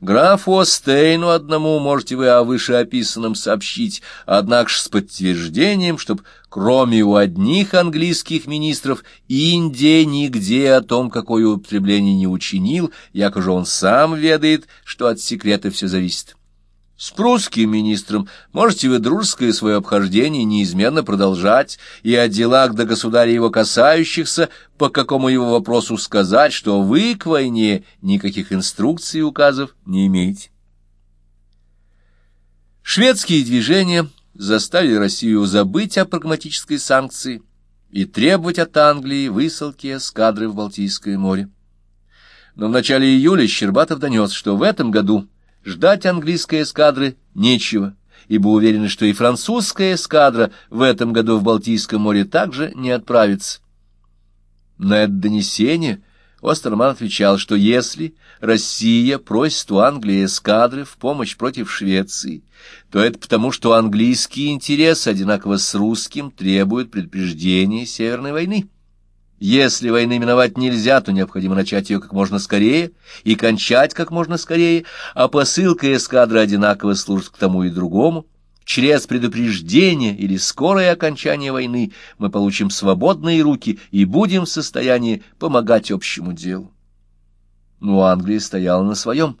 Графу Остейну одному можете вы о вышеописанном сообщить, однако с подтверждением, чтоб кроме у одних английских министров Индия нигде о том, какое употребление не учинил, якоже он сам ведает, что от секрета все зависит. С прусским министром можете вы дружеское свое обхождение неизменно продолжать, и о делах до государя его касающихся, по какому его вопросу сказать, что вы к войне никаких инструкций и указов не имеете. Шведские движения заставили Россию забыть о прагматической санкции и требовать от Англии высылки эскадры в Балтийское море. Но в начале июля Щербатов донес, что в этом году Ждать английской эскадры нечего, ибо уверены, что и французская эскадра в этом году в Балтийском море также не отправится. На это донесение Остерман отвечал, что если Россия просит у Англии эскадры в помощь против Швеции, то это потому, что английский интерес одинаково с русским требует предупреждения Северной войны. Если войны миновать нельзя, то необходимо начать ее как можно скорее и кончать как можно скорее, а посылка эскадры одинаково служит к тому и другому. Через предупреждение или скорое окончание войны мы получим свободные руки и будем в состоянии помогать общему делу. Но Англия стояла на своем.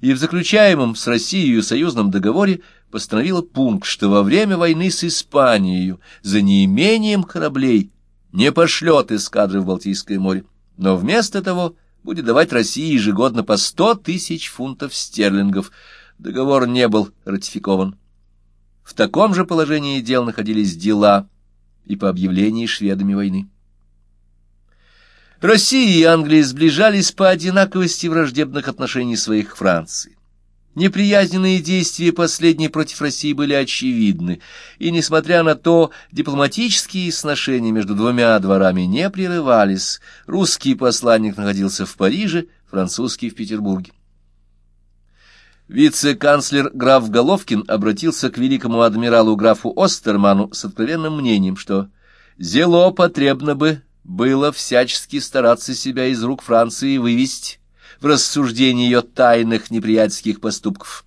И в заключаемом с Россией союзном договоре постановила пункт, что во время войны с Испанией за неимением кораблей не пошлет эскадры в Балтийское море, но вместо того будет давать России ежегодно по сто тысяч фунтов стерлингов. Договор не был ратификован. В таком же положении дел находились дела и по объявлении шведами войны. Россия и Англия сближались по одинаковости враждебных отношений своих к Франции. Неприязненные действия последней против России были очевидны, и, несмотря на то, дипломатические сношения между двумя дворами не прерывались. Русский посланник находился в Париже, французский в Петербурге. Вице-канцлер граф Головкин обратился к великому адмиралу графу Остерману с откровенным мнением, что «зело потребно бы было всячески стараться себя из рук Франции вывести» в рассуждении ее тайных неприятельских поступков.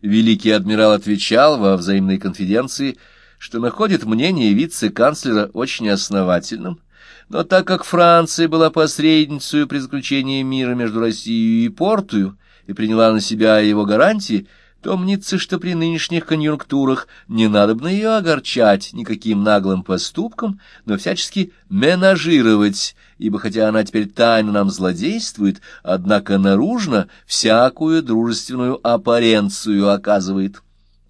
Великий адмирал отвечал во взаимной конфиденции, что находит мнение вице-канцлера очень основательным, но так как Франция была посредницей при заключении мира между Россией и Портую и приняла на себя его гарантии, то мнится, что при нынешних конъюнктурах не надо бы ее огорчать никаким наглым поступком, но всячески менажировать, ибо хотя она теперь тайно нам злодействует, однако наружно всякую дружественную аппаренцию оказывает.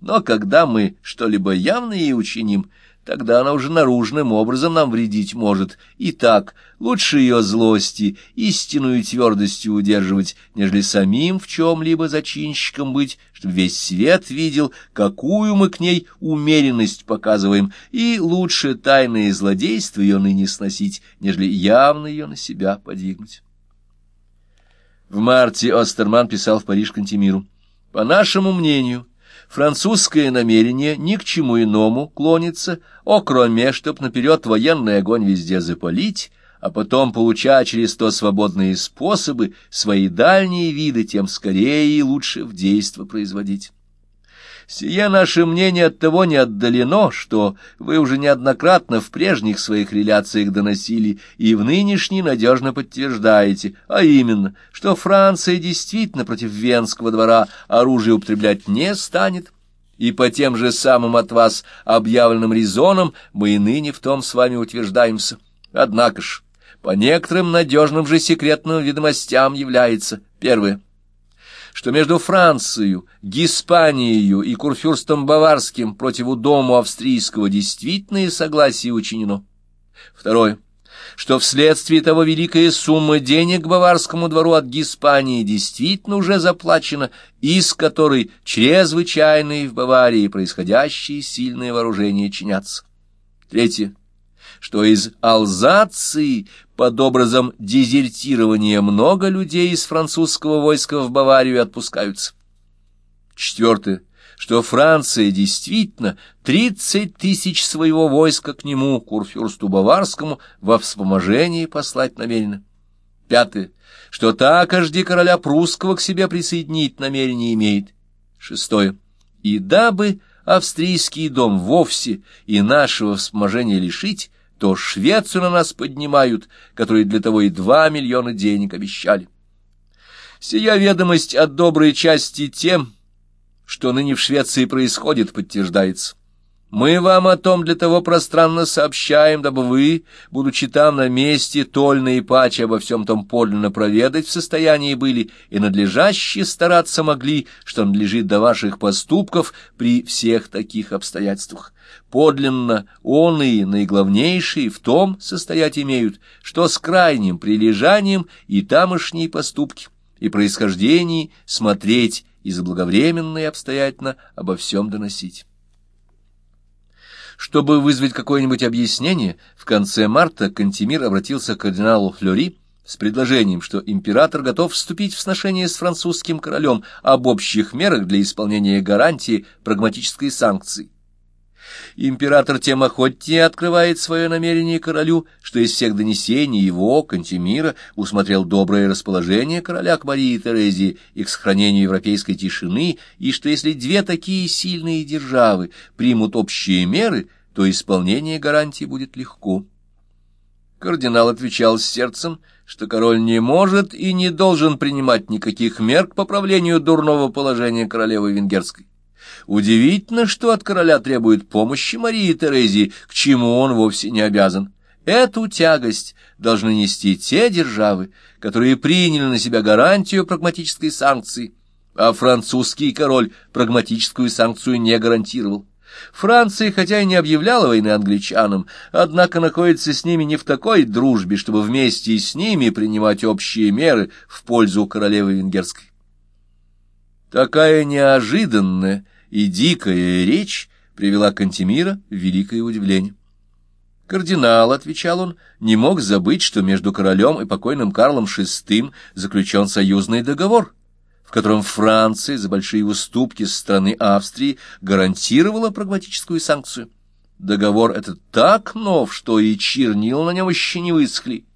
Но когда мы что-либо явно ей учиним, тогда она уже наружным образом нам вредить может. И так лучше ее злости, истинную твердостью удерживать, нежели самим в чем-либо зачинщиком быть, чтобы весь свет видел, какую мы к ней умеренность показываем, и лучше тайные злодейства ее ныне сносить, нежели явно ее на себя подвигнуть. В марте Остерман писал в Париж Кантемиру. «По нашему мнению...» Французское намерение ни к чему иному клонится, о кроме, чтоб наперед военный огонь везде запалить, а потом, получая через то свободные способы, свои дальние виды тем скорее и лучше в действо производить. Сие наше мнение от того не отдалено, что вы уже неоднократно в прежних своих реляциях доносили и в нынешней надежно подтверждаете, а именно, что Франция действительно против Венского двора оружие употреблять не станет, и по тем же самым от вас объявленным резонам мы и ныне в том с вами утверждаемся. Однако ж, по некоторым надежным же секретным ведомостям является, первое — что между Францией, Гиспанией и Курфюрстом Баварским против дому австрийского действительное согласие учинено. Второе что вследствие того великая сумма денег Баварскому двору от Гиспании действительно уже заплачена, из которой чрезвычайные в Баварии происходящие сильные вооружения чинятся. Третье что из Алзации под образом дезертирования много людей из французского войска в Баварию отпускаются. Четвертое, что Франция действительно тридцать тысяч своего войска к нему, курфюрсту Баварскому, во вспоможении послать намерена. Пятое. Что такожди короля прусского к себе присоединить намерение имеет. Шестое. И дабы австрийский дом вовсе и нашего вспоможения лишить, то Швецию на нас поднимают, которые для того и два миллиона денег обещали. Сия ведомость от доброй части тем, что ныне в Швеции происходит, подтверждается. Мы вам о том для того пространно сообщаем, дабы вы, будучи там на месте, тольно и паче обо всем том подлинно проведать в состоянии были и надлежаще стараться могли, что надлежит до ваших поступков при всех таких обстоятельствах. Подлинно он и наиглавнейшие в том состоять имеют, что с крайним прилежанием и тамошние поступки, и происхождении смотреть и заблаговременно и обстоятельно обо всем доносить. Чтобы вызвать какое-нибудь объяснение, в конце марта Кантемир обратился к кардиналу Флори с предложением, что император готов вступить в сношение с французским королем об общих мерах для исполнения гарантии прагматической санкции. Император тем охотнее открывает свое намерение королю, что из всех донесений его, Кантемира, усмотрел доброе расположение короля к Марии Терезии и к сохранению европейской тишины, и что если две такие сильные державы примут общие меры, то исполнение гарантии будет легко. Кардинал отвечал с сердцем, что король не может и не должен принимать никаких мер к поправлению дурного положения королевы Венгерской. Удивительно, что от короля требует помощи Марии Терезии, к чему он вовсе не обязан. Эту тягость должны нести те державы, которые приняли на себя гарантию прагматической санкции, а французский король прагматическую санкцию не гарантировал. Франция, хотя и не объявляла войны англичанам, однако находится с ними не в такой дружбе, чтобы вместе с ними принимать общие меры в пользу королевы венгерской. Такая неожиданная и дикая речь привела Кантемира в великое удивление. Кардинал, — отвечал он, — не мог забыть, что между королем и покойным Карлом VI заключен союзный договор, в котором Франция за большие уступки со стороны Австрии гарантировала прагматическую санкцию. Договор этот так нов, что и чернил на нем еще не высохли.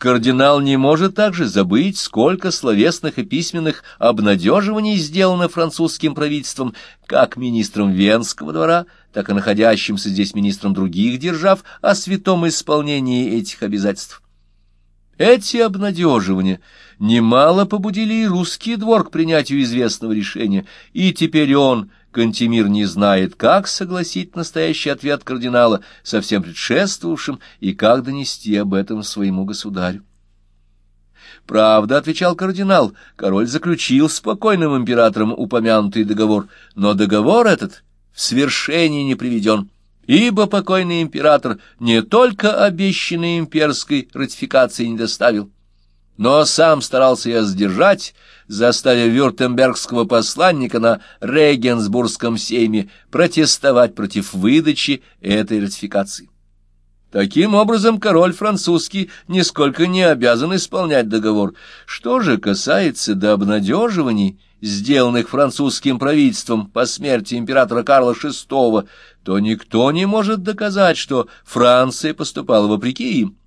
Кардинал не может также забыть, сколько словесных и письменных обнадеживаний сделано французским правительством, как министром Венского двора, так и находящимся здесь министром других держав о святом исполнении этих обязательств. Эти обнадеживания немало побудили и русский двор к принятию известного решения, и теперь он, Кантемир, не знает, как согласить настоящий ответ кардинала со всем предшествовавшим и как донести об этом своему государю. Правда, — отвечал кардинал, — король заключил с покойным императором упомянутый договор, но договор этот в свершении не приведен ибо покойный император не только обещанной имперской ратификации не доставил, но сам старался ее сдержать, заставив вюртембергского посланника на Регенсбургском сейме протестовать против выдачи этой ратификации. Таким образом, король французский нисколько не обязан исполнять договор. Что же касается до обнадеживаний, сделанных французским правительством по смерти императора Карла VI, то никто не может доказать, что Франция поступала вопреки им.